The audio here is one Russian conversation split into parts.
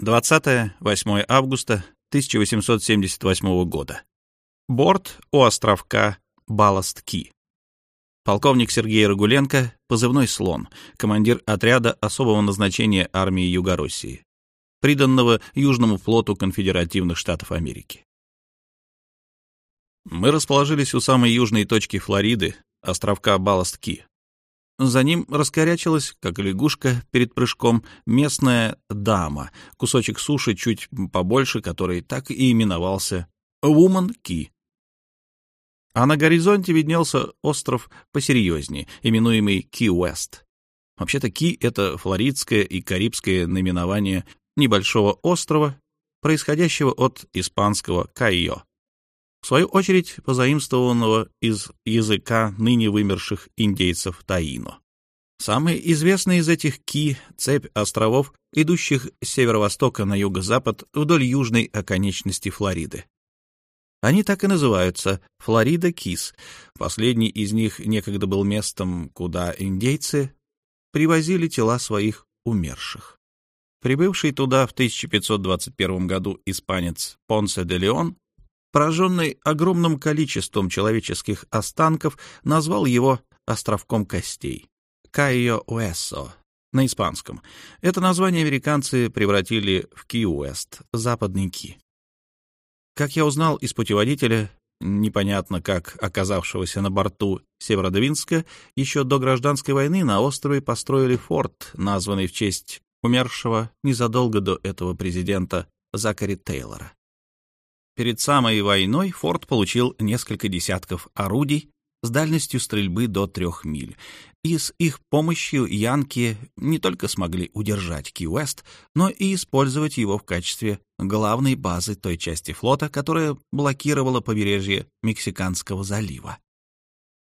20-8 августа 1878 года. Борт у островка Баласт-Ки. Полковник Сергей Рагуленко, позывной «Слон», командир отряда особого назначения армии Юго-России, приданного Южному флоту конфедеративных штатов Америки. Мы расположились у самой южной точки Флориды, островка Баласт-Ки. За ним раскорячилась, как лягушка перед прыжком, местная дама, кусочек суши чуть побольше, который так и именовался Woman Ки а на горизонте виднелся остров посерьезнее, именуемый Ки-Уэст. Вообще-то Ки — это флоридское и карибское наименование небольшого острова, происходящего от испанского «Кайо», в свою очередь позаимствованного из языка ныне вымерших индейцев Таино. Самый известный из этих Ки — цепь островов, идущих с северо-востока на юго-запад вдоль южной оконечности Флориды. Они так и называются — Флорида Кис. Последний из них некогда был местом, куда индейцы привозили тела своих умерших. Прибывший туда в 1521 году испанец Понсе де Леон, пораженный огромным количеством человеческих останков, назвал его «островком костей» — Кайо Уэссо на испанском. Это название американцы превратили в Ки-Уэст, западный Ки. Как я узнал из путеводителя, непонятно как оказавшегося на борту Северодвинска, еще до гражданской войны на острове построили форт, названный в честь умершего незадолго до этого президента Закари Тейлора. Перед самой войной форт получил несколько десятков орудий, с дальностью стрельбы до трех миль. И с их помощью янки не только смогли удержать Ки-Уэст, но и использовать его в качестве главной базы той части флота, которая блокировала побережье Мексиканского залива.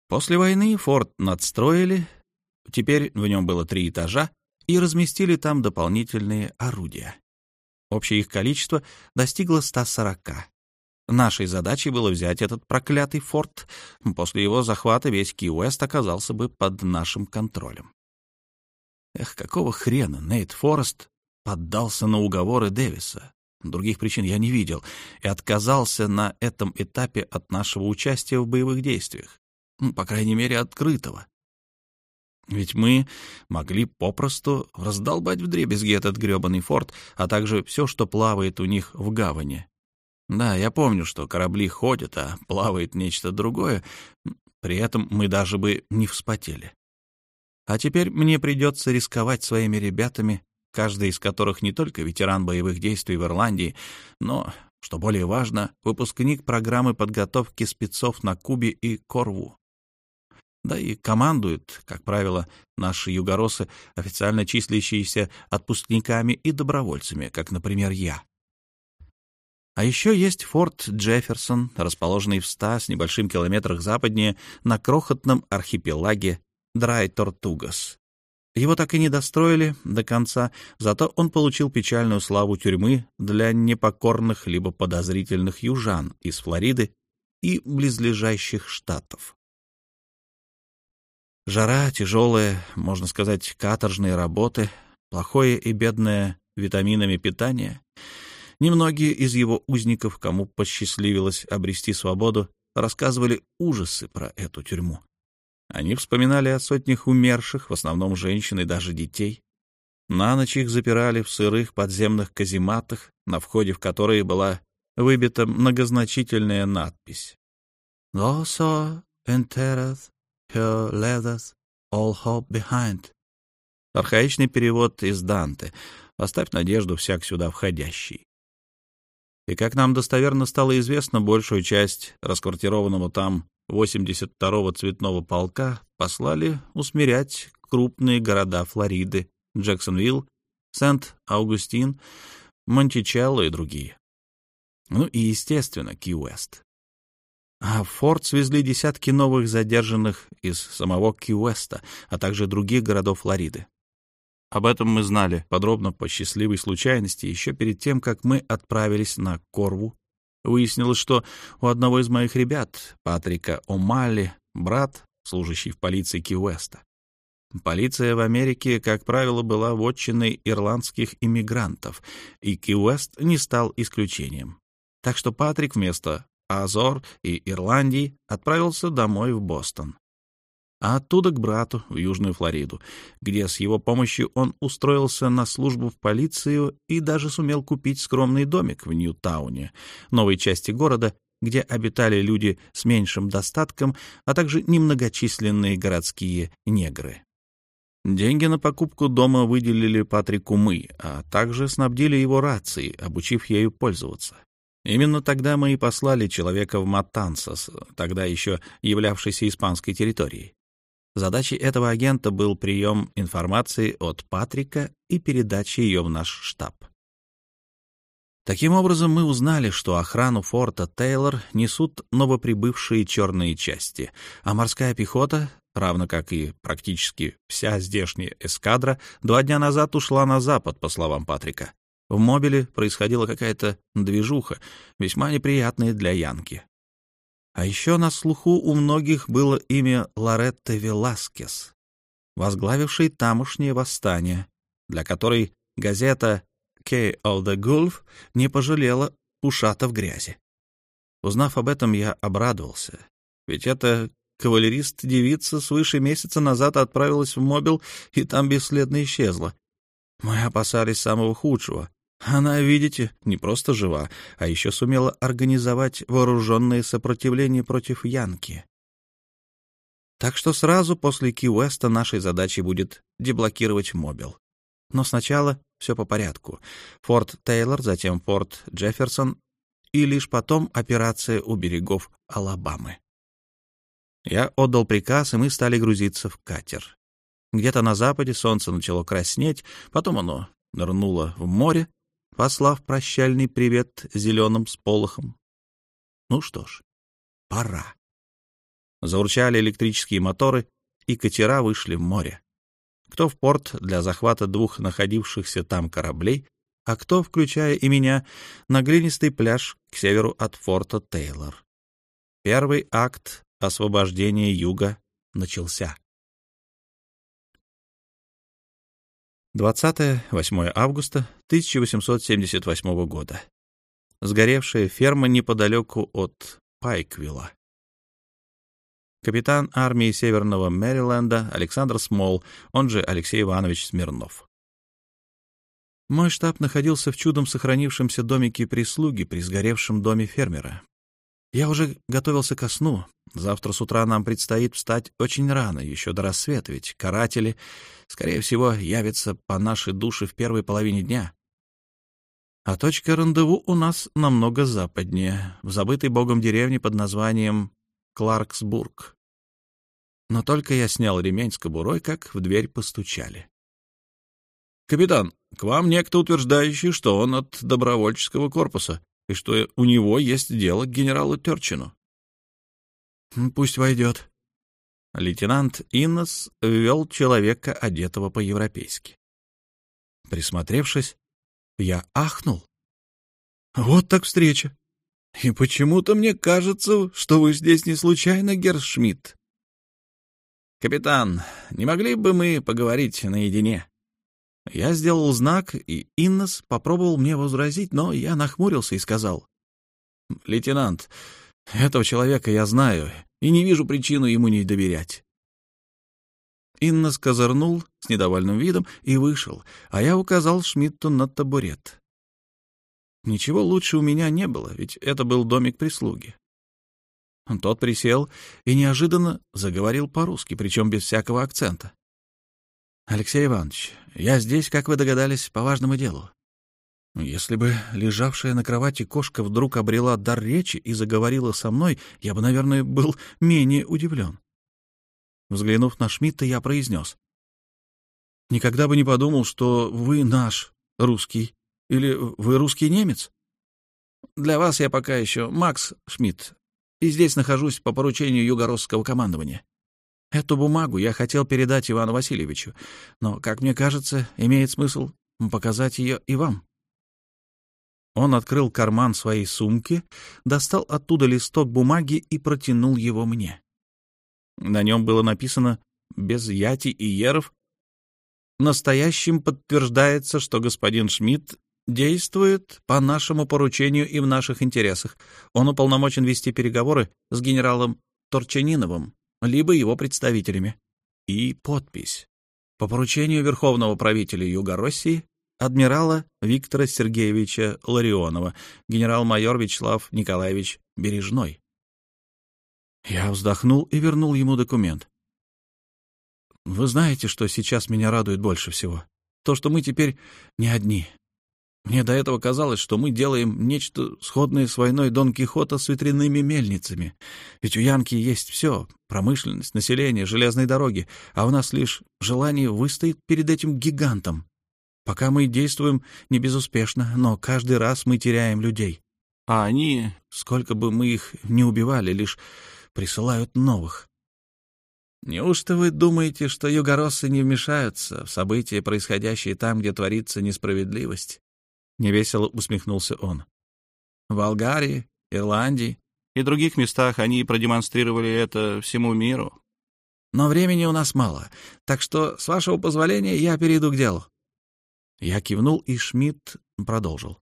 После войны форт надстроили, теперь в нем было три этажа, и разместили там дополнительные орудия. Общее их количество достигло 140. Нашей задачей было взять этот проклятый форт. После его захвата весь Ки-Уэст оказался бы под нашим контролем. Эх, какого хрена Нейт Форест поддался на уговоры Дэвиса? Других причин я не видел и отказался на этом этапе от нашего участия в боевых действиях. Ну, по крайней мере, открытого. Ведь мы могли попросту раздолбать вдребезги этот гребаный форт, а также все, что плавает у них в гавани, да, я помню, что корабли ходят, а плавает нечто другое. При этом мы даже бы не вспотели. А теперь мне придется рисковать своими ребятами, каждый из которых не только ветеран боевых действий в Ирландии, но, что более важно, выпускник программы подготовки спецов на Кубе и Корву. Да и командуют, как правило, наши югоросы, официально числящиеся отпускниками и добровольцами, как, например, я. А еще есть форт Джефферсон, расположенный в ста с небольшим километрах западнее на крохотном архипелаге Драй-Тортугас. Его так и не достроили до конца, зато он получил печальную славу тюрьмы для непокорных либо подозрительных южан из Флориды и близлежащих штатов. Жара, тяжелые, можно сказать, каторжные работы, плохое и бедное витаминами питание — Немногие из его узников, кому посчастливилось обрести свободу, рассказывали ужасы про эту тюрьму. Они вспоминали о сотнях умерших, в основном женщин и даже детей. На ночь их запирали в сырых подземных казематах, на входе в которые была выбита многозначительная надпись «Those entered her letters all hope behind». Архаичный перевод из Данте «Оставь надежду всяк сюда входящий» и, как нам достоверно стало известно, большую часть расквартированного там 82-го цветного полка послали усмирять крупные города Флориды, Джексонвилл, Сент-Аугустин, Монтичелло и другие. Ну и, естественно, Ки-Уэст. А в форт свезли десятки новых задержанных из самого Ки-Уэста, а также других городов Флориды. Об этом мы знали подробно по счастливой случайности еще перед тем, как мы отправились на Корву. Выяснилось, что у одного из моих ребят, Патрика О'Малли, брат, служащий в полиции Ки-Уэста. Полиция в Америке, как правило, была вотчиной ирландских иммигрантов, и Ки-Уэст не стал исключением. Так что Патрик вместо Азор и Ирландии отправился домой в Бостон. А оттуда к брату в Южную Флориду, где с его помощью он устроился на службу в полицию и даже сумел купить скромный домик в Ньютауне, новой части города, где обитали люди с меньшим достатком, а также немногочисленные городские негры. Деньги на покупку дома выделили Патрику мы, а также снабдили его рацией, обучив ею пользоваться. Именно тогда мы и послали человека в Матансас, тогда еще являвшийся испанской территорией. Задачей этого агента был прием информации от Патрика и передача ее в наш штаб. Таким образом, мы узнали, что охрану форта Тейлор несут новоприбывшие черные части, а морская пехота, равно как и практически вся здешняя эскадра, два дня назад ушла на запад, по словам Патрика. В мобиле происходила какая-то движуха, весьма неприятная для Янки. А еще на слуху у многих было имя Лоретты Веласкес, возглавившей тамошнее восстание, для которой газета Key of the Gulf не пожалела ушата в грязи. Узнав об этом, я обрадовался, ведь эта кавалерист-девица свыше месяца назад отправилась в Мобил и там бесследно исчезла. Мы опасались самого худшего. Она, видите, не просто жива, а еще сумела организовать вооруженное сопротивление против Янки. Так что сразу после Ки-Уэста нашей задачей будет деблокировать Мобил. Но сначала все по порядку. Форт Тейлор, затем Форт Джефферсон и лишь потом операция у берегов Алабамы. Я отдал приказ, и мы стали грузиться в катер. Где-то на западе солнце начало краснеть, потом оно нырнуло в море, послав прощальный привет зеленым сполохом. Ну что ж, пора. Заурчали электрические моторы, и катера вышли в море кто в порт для захвата двух находившихся там кораблей, а кто, включая и меня, на глинистый пляж к северу от форта Тейлор. Первый акт освобождения юга начался. 20-8 августа 1878 года. Сгоревшая ферма неподалеку от Пайквилла капитан армии Северного Мэриленда Александр Смол, он же Алексей Иванович Смирнов. Мой штаб находился в чудом сохранившемся домике прислуги при сгоревшем доме фермера. Я уже готовился ко сну. Завтра с утра нам предстоит встать очень рано, еще до рассвета, ведь каратели, скорее всего, явятся по нашей душе в первой половине дня. А точка рандеву у нас намного западнее, в забытой богом деревне под названием Кларксбург. Но только я снял ремень с кобурой, как в дверь постучали. «Капитан, к вам некто утверждающий, что он от добровольческого корпуса и что у него есть дело к генералу Терчину». «Пусть войдет». Лейтенант Иннес ввел человека, одетого по-европейски. Присмотревшись, я ахнул. «Вот так встреча! И почему-то мне кажется, что вы здесь не случайно, Гершмидт. «Капитан, не могли бы мы поговорить наедине?» Я сделал знак, и Иннес попробовал мне возразить, но я нахмурился и сказал. «Лейтенант, этого человека я знаю и не вижу причину ему не доверять». Иннес козырнул с недовольным видом и вышел, а я указал Шмидту на табурет. Ничего лучше у меня не было, ведь это был домик прислуги. Тот присел и неожиданно заговорил по-русски, причем без всякого акцента. «Алексей Иванович, я здесь, как вы догадались, по важному делу. Если бы лежавшая на кровати кошка вдруг обрела дар речи и заговорила со мной, я бы, наверное, был менее удивлен. Взглянув на Шмидта, я произнес. «Никогда бы не подумал, что вы наш, русский, или вы русский немец?» «Для вас я пока еще Макс Шмидт, и здесь нахожусь по поручению югородского командования. Эту бумагу я хотел передать Ивану Васильевичу, но, как мне кажется, имеет смысл показать ее и вам. Он открыл карман своей сумки, достал оттуда листок бумаги и протянул его мне. На нем было написано без яти и еров. Настоящим подтверждается, что господин Шмидт действует по нашему поручению и в наших интересах. Он уполномочен вести переговоры с генералом Торчаниновым, либо его представителями. И подпись. По поручению Верховного правителя Юго-России адмирала Виктора Сергеевича Ларионова, генерал-майор Вячеслав Николаевич Бережной. Я вздохнул и вернул ему документ. Вы знаете, что сейчас меня радует больше всего? То, что мы теперь не одни. Мне до этого казалось, что мы делаем нечто сходное с войной Дон Кихота с ветряными мельницами. Ведь у Янки есть все — промышленность, население, железные дороги, а у нас лишь желание выстоять перед этим гигантом. Пока мы действуем не безуспешно, но каждый раз мы теряем людей. А они, сколько бы мы их не убивали, лишь присылают новых. Неужто вы думаете, что югороссы не вмешаются в события, происходящие там, где творится несправедливость? — невесело усмехнулся он. В Болгарии, Ирландии и других местах они продемонстрировали это всему миру. Но времени у нас мало, так что, с вашего позволения, я перейду к делу. Я кивнул, и Шмидт продолжил.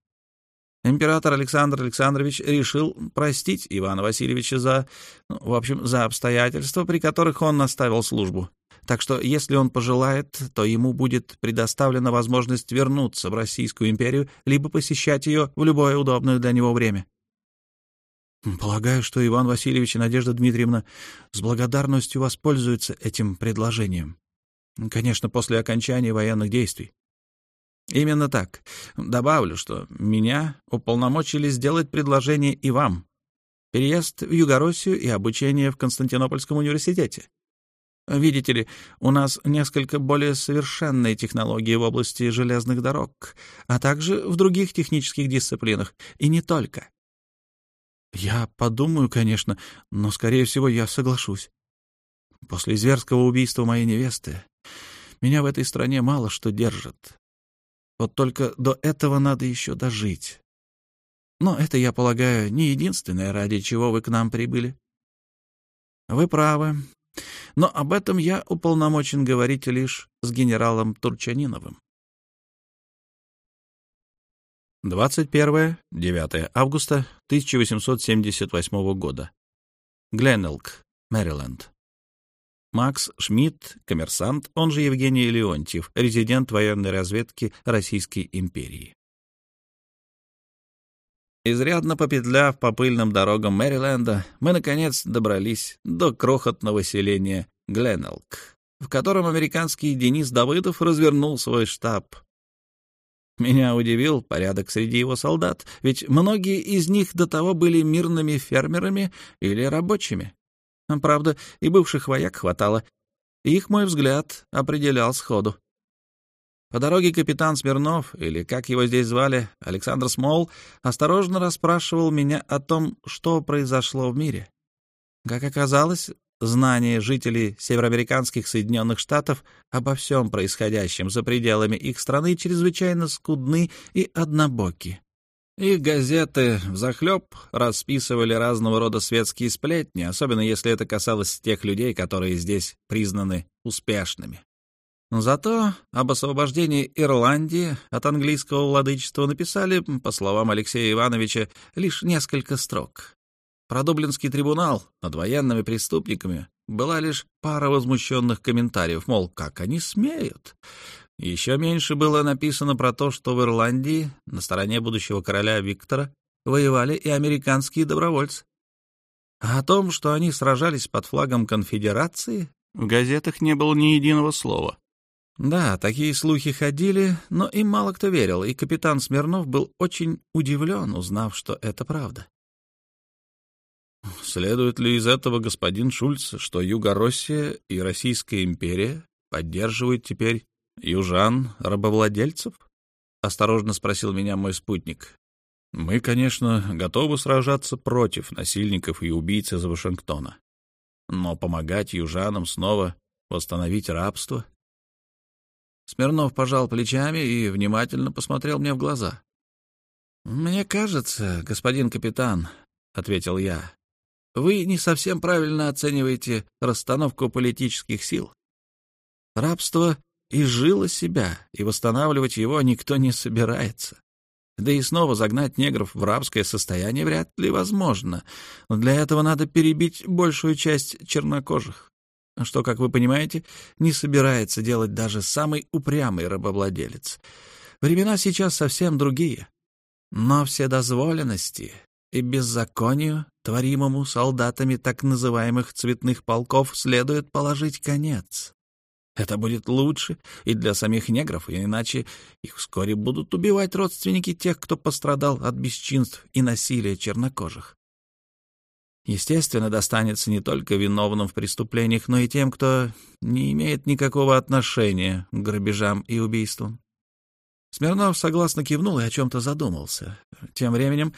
Император Александр Александрович решил простить Ивана Васильевича за, ну, в общем, за обстоятельства, при которых он наставил службу. Так что, если он пожелает, то ему будет предоставлена возможность вернуться в Российскую империю, либо посещать ее в любое удобное для него время. Полагаю, что Иван Васильевич и Надежда Дмитриевна с благодарностью воспользуются этим предложением. Конечно, после окончания военных действий. Именно так. Добавлю, что меня уполномочили сделать предложение и вам. Переезд в Югороссию и обучение в Константинопольском университете. Видите ли, у нас несколько более совершенные технологии в области железных дорог, а также в других технических дисциплинах, и не только. Я подумаю, конечно, но, скорее всего, я соглашусь. После зверского убийства моей невесты меня в этой стране мало что держит. Вот только до этого надо еще дожить. Но это, я полагаю, не единственное, ради чего вы к нам прибыли. Вы правы, но об этом я уполномочен говорить лишь с генералом Турчаниновым. 21-9 августа 1878 года. Гленелк, Мэриленд. Макс Шмидт, коммерсант, он же Евгений Леонтьев, резидент военной разведки Российской империи. Изрядно попетляв по пыльным дорогам Мэриленда, мы, наконец, добрались до крохотного селения Гленелк, в котором американский Денис Давыдов развернул свой штаб. Меня удивил порядок среди его солдат, ведь многие из них до того были мирными фермерами или рабочими. Правда, и бывших вояк хватало. Их мой взгляд определял сходу. По дороге капитан Смирнов, или как его здесь звали, Александр Смол, осторожно расспрашивал меня о том, что произошло в мире. Как оказалось, знания жителей североамериканских Соединенных Штатов обо всем происходящем за пределами их страны чрезвычайно скудны и однобоки. Их газеты взахлеб расписывали разного рода светские сплетни, особенно если это касалось тех людей, которые здесь признаны успешными. Зато об освобождении Ирландии от английского владычества написали, по словам Алексея Ивановича, лишь несколько строк. Про Дублинский трибунал над военными преступниками была лишь пара возмущенных комментариев, мол, как они смеют. Еще меньше было написано про то, что в Ирландии на стороне будущего короля Виктора воевали и американские добровольцы. А о том, что они сражались под флагом конфедерации, в газетах не было ни единого слова. Да, такие слухи ходили, но им мало кто верил, и капитан Смирнов был очень удивлен, узнав, что это правда. Следует ли из этого, господин Шульц, что Юго-Россия и Российская империя поддерживают теперь южан-рабовладельцев? Осторожно спросил меня мой спутник. Мы, конечно, готовы сражаться против насильников и убийц из Вашингтона. Но помогать южанам снова восстановить рабство Смирнов пожал плечами и внимательно посмотрел мне в глаза. «Мне кажется, господин капитан», — ответил я, — «вы не совсем правильно оцениваете расстановку политических сил Рабство изжило себя, и восстанавливать его никто не собирается. Да и снова загнать негров в рабское состояние вряд ли возможно. Но для этого надо перебить большую часть чернокожих, что, как вы понимаете, не собирается делать даже самый упрямый рабовладелец. Времена сейчас совсем другие. Но вседозволенности и беззаконию, творимому солдатами так называемых цветных полков, следует положить конец. Это будет лучше и для самих негров, иначе их вскоре будут убивать родственники тех, кто пострадал от бесчинств и насилия чернокожих. Естественно, достанется не только виновным в преступлениях, но и тем, кто не имеет никакого отношения к грабежам и убийствам. Смирнов согласно кивнул и о чем-то задумался. Тем временем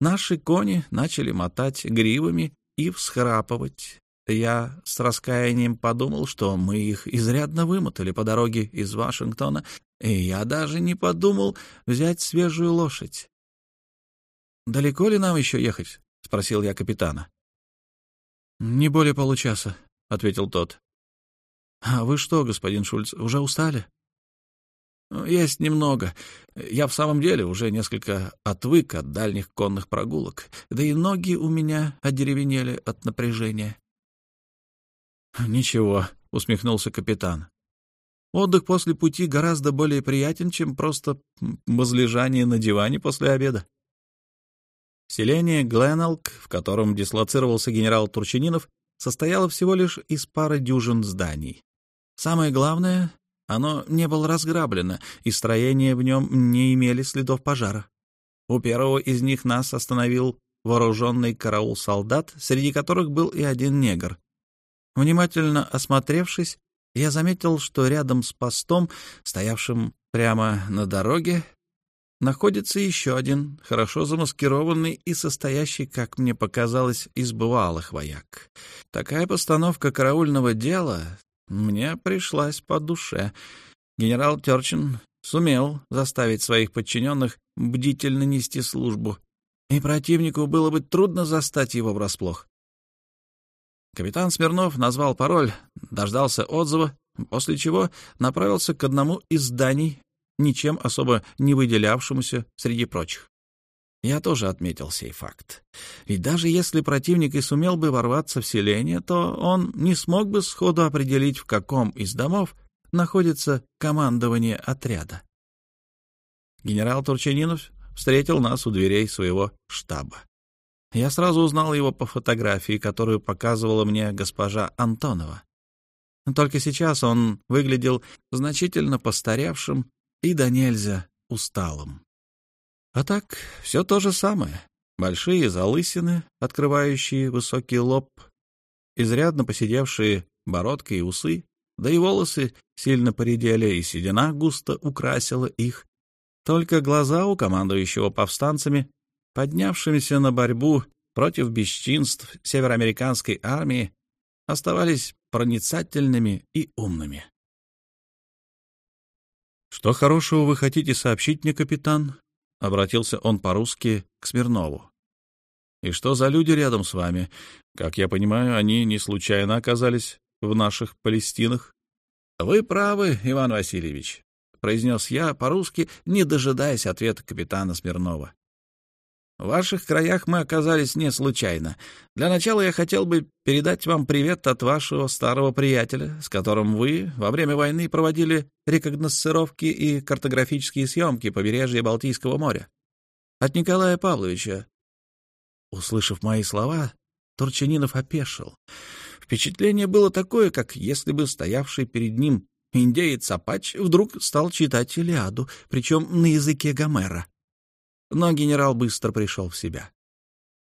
наши кони начали мотать гривами и всхрапывать, я с раскаянием подумал, что мы их изрядно вымотали по дороге из Вашингтона, и я даже не подумал взять свежую лошадь. «Далеко ли нам еще ехать?» — спросил я капитана. «Не более получаса», — ответил тот. «А вы что, господин Шульц, уже устали?» «Есть немного. Я в самом деле уже несколько отвык от дальних конных прогулок, да и ноги у меня одеревенели от напряжения. «Ничего», — усмехнулся капитан. «Отдых после пути гораздо более приятен, чем просто возлежание на диване после обеда». Селение Гленалк, в котором дислоцировался генерал Турчининов, состояло всего лишь из пары дюжин зданий. Самое главное, оно не было разграблено, и строения в нем не имели следов пожара. У первого из них нас остановил вооруженный караул солдат, среди которых был и один негр. Внимательно осмотревшись, я заметил, что рядом с постом, стоявшим прямо на дороге, находится еще один, хорошо замаскированный и состоящий, как мне показалось, из бывалых вояк. Такая постановка караульного дела мне пришлась по душе. Генерал Терчин сумел заставить своих подчиненных бдительно нести службу, и противнику было бы трудно застать его врасплох. Капитан Смирнов назвал пароль, дождался отзыва, после чего направился к одному из зданий, ничем особо не выделявшемуся среди прочих. Я тоже отметил сей факт. Ведь даже если противник и сумел бы ворваться в селение, то он не смог бы сходу определить, в каком из домов находится командование отряда. Генерал Турчанинов встретил нас у дверей своего штаба. Я сразу узнал его по фотографии, которую показывала мне госпожа Антонова. Только сейчас он выглядел значительно постаревшим и до нельзя усталым. А так, все то же самое. Большие залысины, открывающие высокий лоб, изрядно посидевшие бородка и усы, да и волосы сильно поредели, и седина густо украсила их. Только глаза у командующего повстанцами поднявшимися на борьбу против бесчинств североамериканской армии, оставались проницательными и умными. «Что хорошего вы хотите сообщить мне, капитан?» — обратился он по-русски к Смирнову. «И что за люди рядом с вами? Как я понимаю, они не случайно оказались в наших Палестинах?» «Вы правы, Иван Васильевич», — произнес я по-русски, не дожидаясь ответа капитана Смирнова. В ваших краях мы оказались не случайно. Для начала я хотел бы передать вам привет от вашего старого приятеля, с которым вы во время войны проводили рекогносцировки и картографические съемки побережья Балтийского моря. От Николая Павловича. Услышав мои слова, Турчанинов опешил. Впечатление было такое, как если бы стоявший перед ним индеец Апач вдруг стал читать Илиаду, причем на языке Гомера но генерал быстро пришел в себя.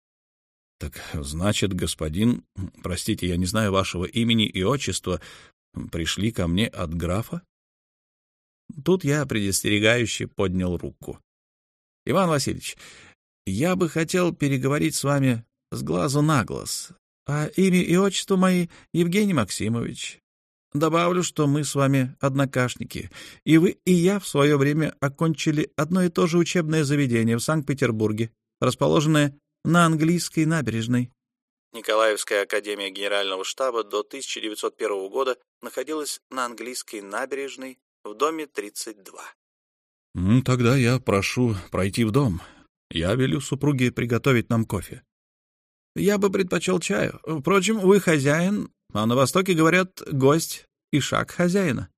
— Так значит, господин, простите, я не знаю вашего имени и отчества, пришли ко мне от графа? Тут я предостерегающе поднял руку. — Иван Васильевич, я бы хотел переговорить с вами с глазу на глаз. А имя и отчество мои Евгений Максимович. Добавлю, что мы с вами однокашники, и вы, и я в свое время окончили одно и то же учебное заведение в Санкт-Петербурге, расположенное на английской набережной. Николаевская академия генерального штаба до 1901 года находилась на английской набережной в доме 32. «Тогда я прошу пройти в дом. Я велю супруге приготовить нам кофе». «Я бы предпочел чаю. Впрочем, вы хозяин, а на Востоке говорят «гость» и «шаг хозяина».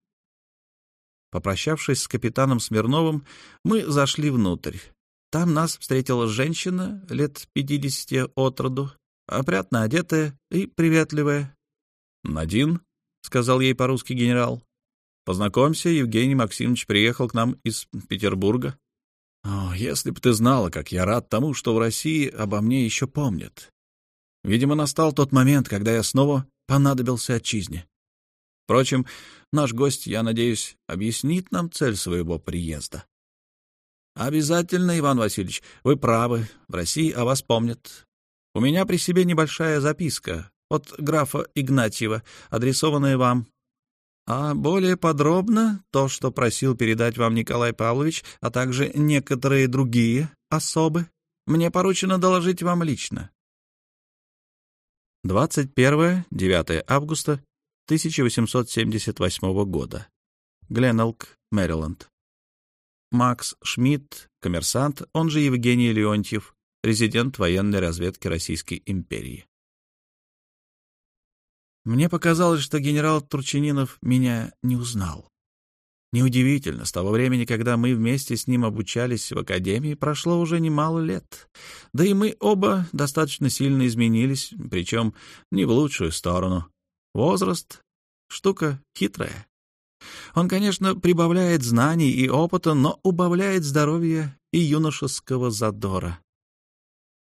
Попрощавшись с капитаном Смирновым, мы зашли внутрь. Там нас встретила женщина лет пятидесяти от роду, опрятно одетая и приветливая. «Надин», — сказал ей по-русски генерал, — «познакомься, Евгений Максимович приехал к нам из Петербурга». «О, если бы ты знала, как я рад тому, что в России обо мне еще помнят. Видимо, настал тот момент, когда я снова понадобился отчизне. Впрочем, наш гость, я надеюсь, объяснит нам цель своего приезда. Обязательно, Иван Васильевич, вы правы, в России о вас помнят. У меня при себе небольшая записка от графа Игнатьева, адресованная вам. А более подробно то, что просил передать вам Николай Павлович, а также некоторые другие особы, мне поручено доложить вам лично. 21-9 августа 1878 года. Гленелк, Мэриленд. Макс Шмидт, коммерсант, он же Евгений Леонтьев, резидент военной разведки Российской империи. Мне показалось, что генерал Турчининов меня не узнал. Неудивительно, с того времени, когда мы вместе с ним обучались в академии, прошло уже немало лет. Да и мы оба достаточно сильно изменились, причем не в лучшую сторону. Возраст — штука хитрая. Он, конечно, прибавляет знаний и опыта, но убавляет здоровья и юношеского задора.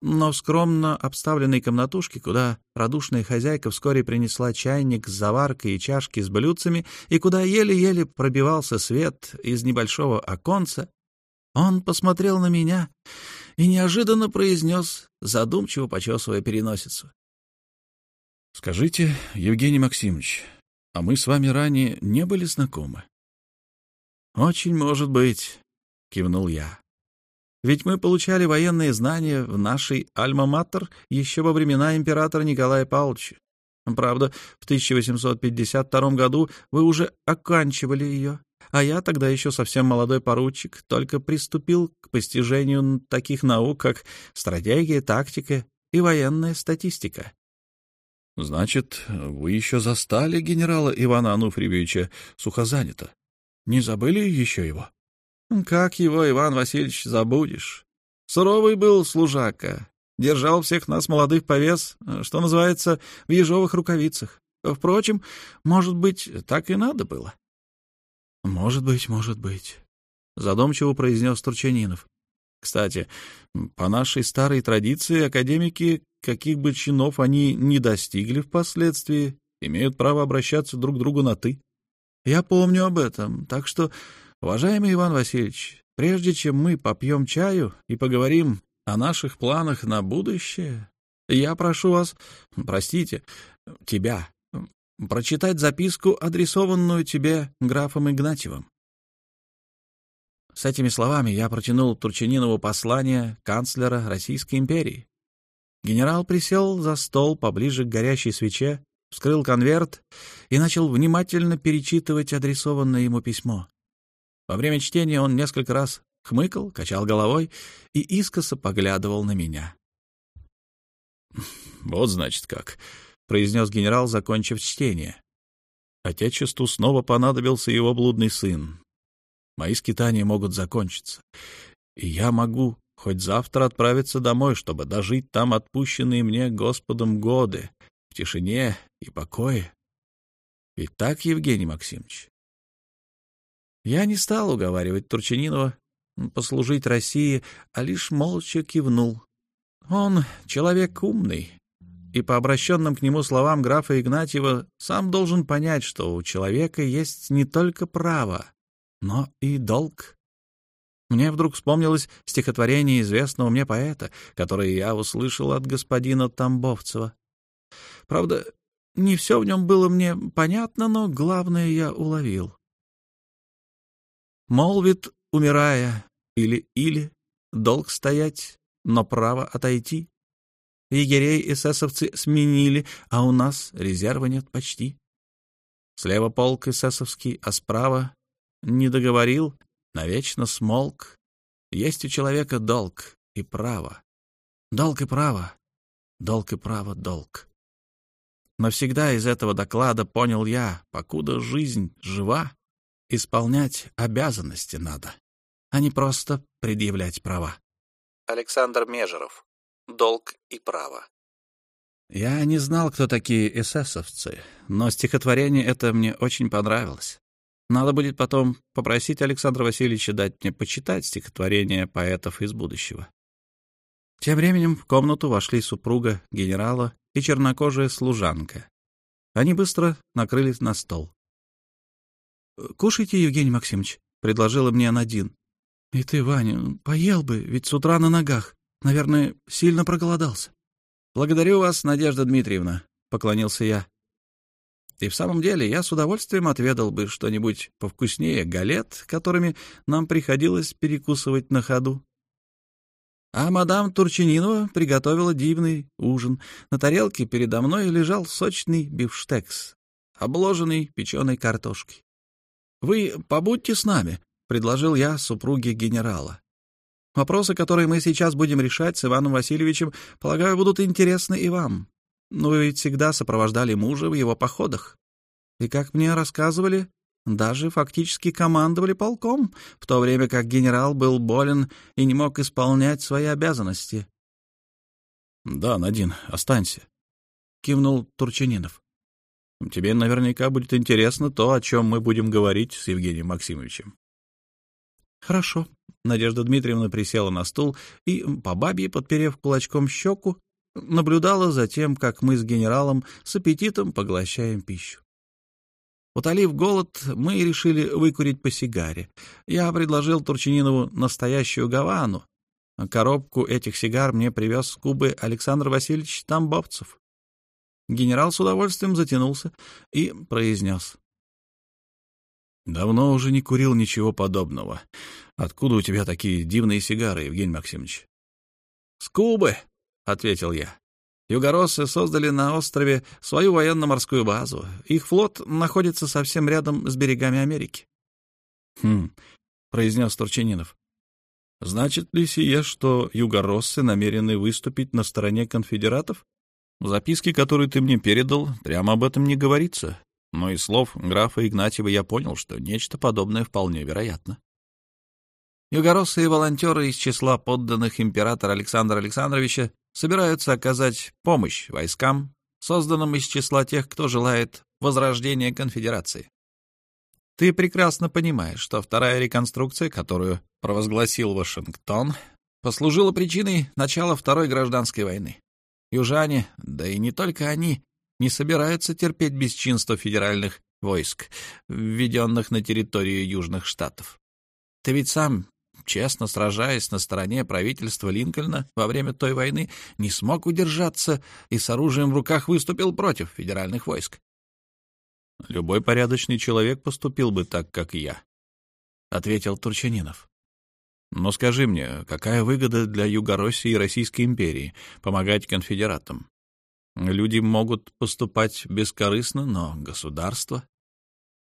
Но в скромно обставленной комнатушке, куда радушная хозяйка вскоре принесла чайник с заваркой и чашки с блюдцами, и куда еле-еле пробивался свет из небольшого оконца, он посмотрел на меня и неожиданно произнес, задумчиво почесывая переносицу. — Скажите, Евгений Максимович, а мы с вами ранее не были знакомы? — Очень может быть, — кивнул я. Ведь мы получали военные знания в нашей Альма-Матер еще во времена императора Николая Павловича. Правда, в 1852 году вы уже оканчивали ее, а я тогда еще совсем молодой поручик, только приступил к постижению таких наук, как стратегия, тактика и военная статистика. — Значит, вы еще застали генерала Ивана Ануфриевича Сухозанята? Не забыли еще его? — Как его, Иван Васильевич, забудешь? Суровый был служака, держал всех нас, молодых, повес, что называется, в ежовых рукавицах. Впрочем, может быть, так и надо было. — Может быть, может быть, — задумчиво произнес Турчанинов. Кстати, по нашей старой традиции академики каких бы чинов они ни достигли впоследствии, имеют право обращаться друг к другу на «ты». Я помню об этом, так что, уважаемый Иван Васильевич, прежде чем мы попьем чаю и поговорим о наших планах на будущее, я прошу вас, простите, тебя, прочитать записку, адресованную тебе графом Игнатьевым. С этими словами я протянул Турчанинову послание канцлера Российской империи. Генерал присел за стол поближе к горящей свече, вскрыл конверт и начал внимательно перечитывать адресованное ему письмо. Во время чтения он несколько раз хмыкал, качал головой и искоса поглядывал на меня. «Вот, значит, как», — произнес генерал, закончив чтение. «Отечеству снова понадобился его блудный сын. Мои скитания могут закончиться, и я могу хоть завтра отправиться домой, чтобы дожить там отпущенные мне Господом годы в тишине и покое. Ведь так, Евгений Максимович? Я не стал уговаривать Турчининова послужить России, а лишь молча кивнул. Он человек умный, и по обращенным к нему словам графа Игнатьева сам должен понять, что у человека есть не только право, но и долг. Мне вдруг вспомнилось стихотворение известного мне поэта, которое я услышал от господина Тамбовцева. Правда, не все в нем было мне понятно, но главное я уловил. Молвит, умирая, или-или, долг стоять, но право отойти. егерей эсэсовцы сменили, а у нас резерва нет почти. Слева полк эсэсовский, а справа не договорил, навечно смолк. Есть у человека долг и право. Долг и право, долг и право, долг. Навсегда из этого доклада понял я, покуда жизнь жива, исполнять обязанности надо, а не просто предъявлять права. Александр Межеров. Долг и право. Я не знал, кто такие эсэсовцы, но стихотворение это мне очень понравилось. Надо будет потом попросить Александра Васильевича дать мне почитать стихотворение поэтов из будущего. Тем временем в комнату вошли супруга генерала и чернокожая служанка. Они быстро накрылись на стол. «Кушайте, Евгений Максимович», — предложила мне Анадин. «И ты, Ваня, поел бы, ведь с утра на ногах. Наверное, сильно проголодался». «Благодарю вас, Надежда Дмитриевна», — поклонился я. И в самом деле я с удовольствием отведал бы что-нибудь повкуснее галет, которыми нам приходилось перекусывать на ходу. А мадам Турчининова приготовила дивный ужин. На тарелке передо мной лежал сочный бифштекс, обложенный печеной картошкой. «Вы побудьте с нами», — предложил я супруге генерала. «Вопросы, которые мы сейчас будем решать с Иваном Васильевичем, полагаю, будут интересны и вам. Но вы ведь всегда сопровождали мужа в его походах. И, как мне рассказывали, даже фактически командовали полком, в то время как генерал был болен и не мог исполнять свои обязанности. — Да, Надин, останься, — кивнул Турчининов. — Тебе наверняка будет интересно то, о чем мы будем говорить с Евгением Максимовичем. — Хорошо. Надежда Дмитриевна присела на стул и, по бабье, подперев кулачком щеку, наблюдала за тем, как мы с генералом с аппетитом поглощаем пищу. Утолив голод, мы решили выкурить по сигаре. Я предложил Турчининову настоящую Гавану. Коробку этих сигар мне привез с Кубы Александр Васильевич Тамбовцев. Генерал с удовольствием затянулся и произнес. — Давно уже не курил ничего подобного. Откуда у тебя такие дивные сигары, Евгений Максимович? — С Кубы, — ответил я. Югороссы создали на острове свою военно-морскую базу. Их флот находится совсем рядом с берегами Америки. — Хм, — произнес Турчининов. — Значит ли сие, что югороссы намерены выступить на стороне конфедератов? В записке, которую ты мне передал, прямо об этом не говорится. Но из слов графа Игнатьева я понял, что нечто подобное вполне вероятно. Югороссы и волонтеры из числа подданных императора Александра Александровича собираются оказать помощь войскам, созданным из числа тех, кто желает возрождения конфедерации. Ты прекрасно понимаешь, что вторая реконструкция, которую провозгласил Вашингтон, послужила причиной начала Второй гражданской войны. Южане, да и не только они, не собираются терпеть бесчинство федеральных войск, введенных на территорию Южных Штатов. Ты ведь сам честно сражаясь на стороне правительства Линкольна во время той войны, не смог удержаться и с оружием в руках выступил против федеральных войск. «Любой порядочный человек поступил бы так, как я», — ответил Турчанинов. «Но скажи мне, какая выгода для Юго-России и Российской империи помогать конфедератам? Люди могут поступать бескорыстно, но государство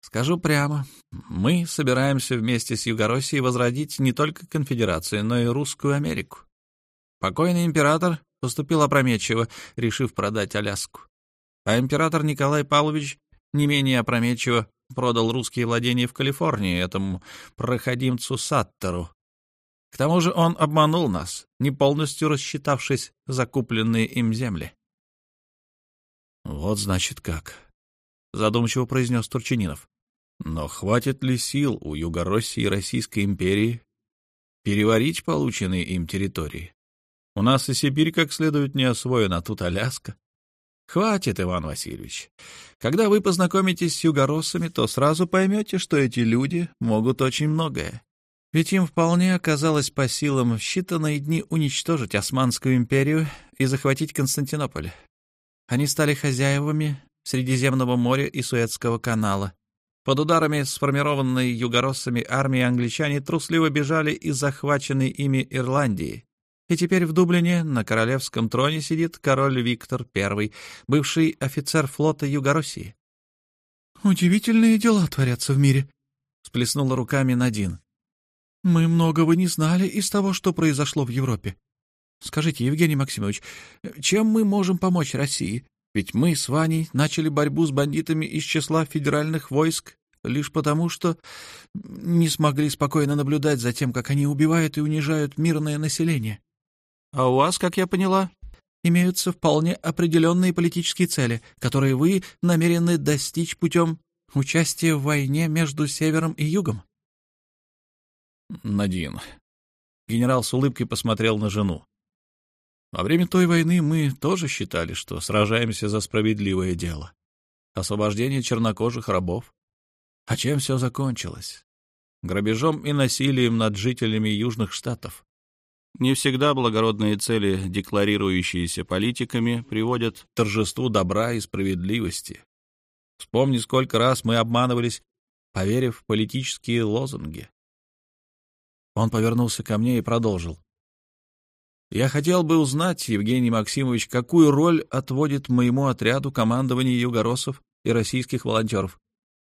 Скажу прямо, мы собираемся вместе с Югороссией возродить не только конфедерацию, но и русскую Америку. Покойный император поступил опрометчиво, решив продать Аляску. А император Николай Павлович не менее опрометчиво продал русские владения в Калифорнии этому проходимцу Саттеру. К тому же он обманул нас, не полностью рассчитавшись закупленные им земли. — Вот значит как, — задумчиво произнес Турчининов. Но хватит ли сил у Юго-России и Российской империи переварить полученные им территории? У нас и Сибирь как следует не освоена, тут Аляска. Хватит, Иван Васильевич. Когда вы познакомитесь с югороссами, то сразу поймете, что эти люди могут очень многое. Ведь им вполне оказалось по силам в считанные дни уничтожить Османскую империю и захватить Константинополь. Они стали хозяевами Средиземного моря и Суэцкого канала, под ударами сформированной югороссами армии англичане трусливо бежали из захваченной ими Ирландии. И теперь в Дублине на королевском троне сидит король Виктор I, бывший офицер флота Юго-России. «Удивительные дела творятся в мире», — сплеснула руками Надин. «Мы многого не знали из того, что произошло в Европе. Скажите, Евгений Максимович, чем мы можем помочь России? Ведь мы с Ваней начали борьбу с бандитами из числа федеральных войск лишь потому, что не смогли спокойно наблюдать за тем, как они убивают и унижают мирное население. А у вас, как я поняла, имеются вполне определенные политические цели, которые вы намерены достичь путем участия в войне между Севером и Югом. Надин. Генерал с улыбкой посмотрел на жену. Во время той войны мы тоже считали, что сражаемся за справедливое дело. Освобождение чернокожих рабов. А чем все закончилось? Грабежом и насилием над жителями Южных Штатов. Не всегда благородные цели, декларирующиеся политиками, приводят к торжеству добра и справедливости. Вспомни, сколько раз мы обманывались, поверив в политические лозунги. Он повернулся ко мне и продолжил. Я хотел бы узнать, Евгений Максимович, какую роль отводит моему отряду командование югоросов и российских волонтеров.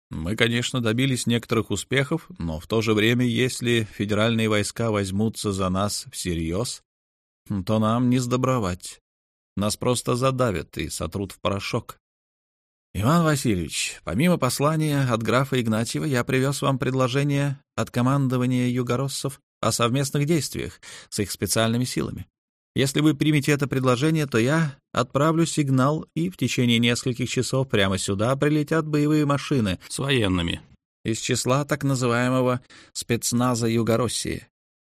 Мы, конечно, добились некоторых успехов, но в то же время, если федеральные войска возьмутся за нас всерьез, то нам не сдобровать. Нас просто задавят и сотрут в порошок. Иван Васильевич, помимо послания от графа Игнатьева, я привез вам предложение от командования югороссов о совместных действиях с их специальными силами. Если вы примете это предложение, то я отправлю сигнал, и в течение нескольких часов прямо сюда прилетят боевые машины с военными из числа так называемого спецназа Югороссии.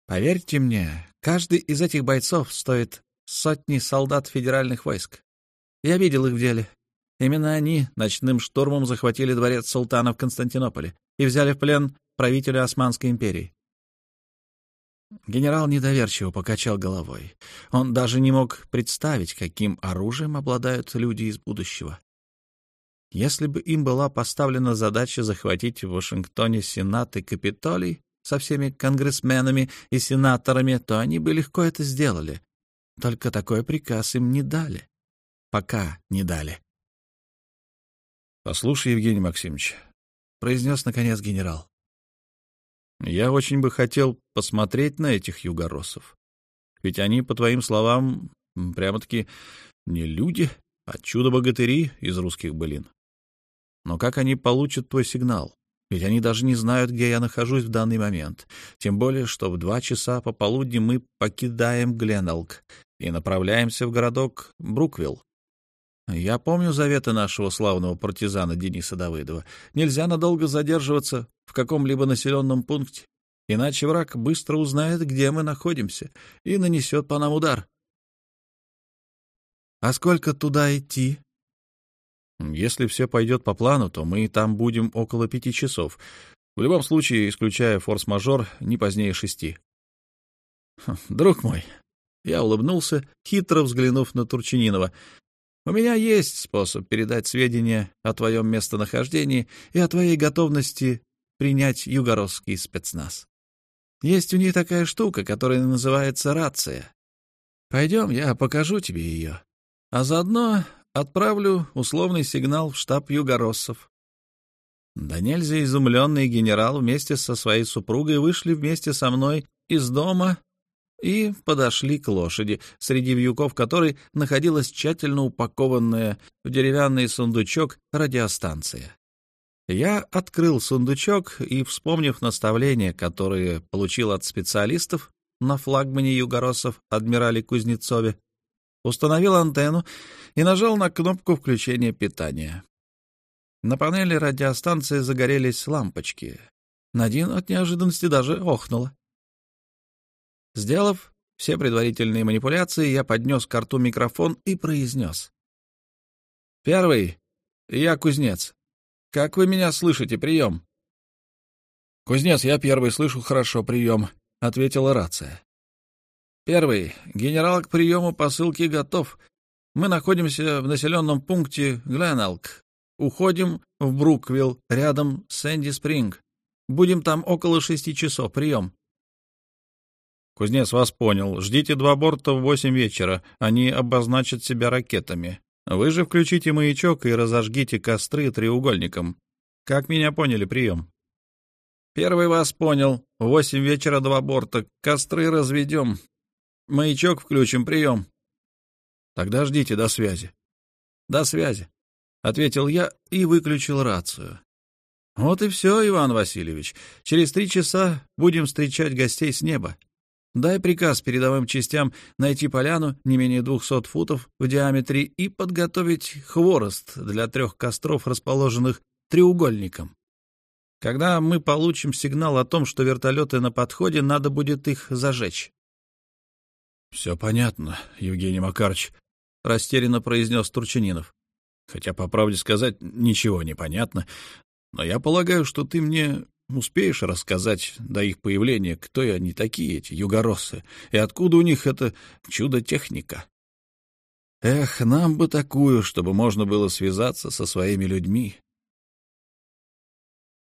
Поверьте мне, каждый из этих бойцов стоит сотни солдат федеральных войск. Я видел их в деле. Именно они ночным штурмом захватили дворец султана в Константинополе и взяли в плен правителя Османской империи. Генерал недоверчиво покачал головой. Он даже не мог представить, каким оружием обладают люди из будущего. Если бы им была поставлена задача захватить в Вашингтоне Сенат и Капитолий со всеми конгрессменами и сенаторами, то они бы легко это сделали. Только такой приказ им не дали. Пока не дали. — Послушай, Евгений Максимович, — произнес наконец генерал. Я очень бы хотел посмотреть на этих югоросов. Ведь они, по твоим словам, прямо-таки не люди, а чудо-богатыри из русских былин. Но как они получат твой сигнал? Ведь они даже не знают, где я нахожусь в данный момент. Тем более, что в два часа пополудни мы покидаем Гленалк и направляемся в городок Бруквилл. Я помню заветы нашего славного партизана Дениса Давыдова. Нельзя надолго задерживаться в каком-либо населенном пункте, иначе враг быстро узнает, где мы находимся, и нанесет по нам удар. А сколько туда идти? Если все пойдет по плану, то мы там будем около пяти часов. В любом случае, исключая форс-мажор, не позднее шести. Друг мой, я улыбнулся, хитро взглянув на Турчининова. У меня есть способ передать сведения о твоем местонахождении и о твоей готовности принять югородский спецназ. Есть у них такая штука, которая называется рация. Пойдем, я покажу тебе ее. А заодно отправлю условный сигнал в штаб югороссов. Да изумленный генерал вместе со своей супругой вышли вместе со мной из дома и подошли к лошади, среди вьюков которой находилась тщательно упакованная в деревянный сундучок радиостанция. Я открыл сундучок и, вспомнив наставления, которые получил от специалистов на флагмане югоросов адмирале Кузнецове, установил антенну и нажал на кнопку включения питания. На панели радиостанции загорелись лампочки. Надин от неожиданности даже охнула. Сделав все предварительные манипуляции, я поднес к рту микрофон и произнес. «Первый. Я кузнец. Как вы меня слышите? Прием!» «Кузнец, я первый слышу хорошо. Прием», — ответила рация. «Первый. Генерал к приему посылки готов. Мы находимся в населенном пункте Гленалк. Уходим в Бруквилл, рядом с Сэнди Спринг. Будем там около шести часов. Прием». Кузнец вас понял. Ждите два борта в восемь вечера. Они обозначат себя ракетами. Вы же включите маячок и разожгите костры треугольником. Как меня поняли, прием. Первый вас понял. Восемь вечера два борта. Костры разведем. Маячок включим, прием. Тогда ждите до связи. До связи, — ответил я и выключил рацию. Вот и все, Иван Васильевич. Через три часа будем встречать гостей с неба. Дай приказ передовым частям найти поляну не менее двухсот футов в диаметре и подготовить хворост для трех костров, расположенных треугольником. Когда мы получим сигнал о том, что вертолеты на подходе, надо будет их зажечь. — Все понятно, Евгений Макарович, — растерянно произнес Турчининов. — Хотя, по правде сказать, ничего не понятно. Но я полагаю, что ты мне успеешь рассказать до их появления, кто они такие, эти югороссы, и откуда у них это чудо-техника. Эх, нам бы такую, чтобы можно было связаться со своими людьми,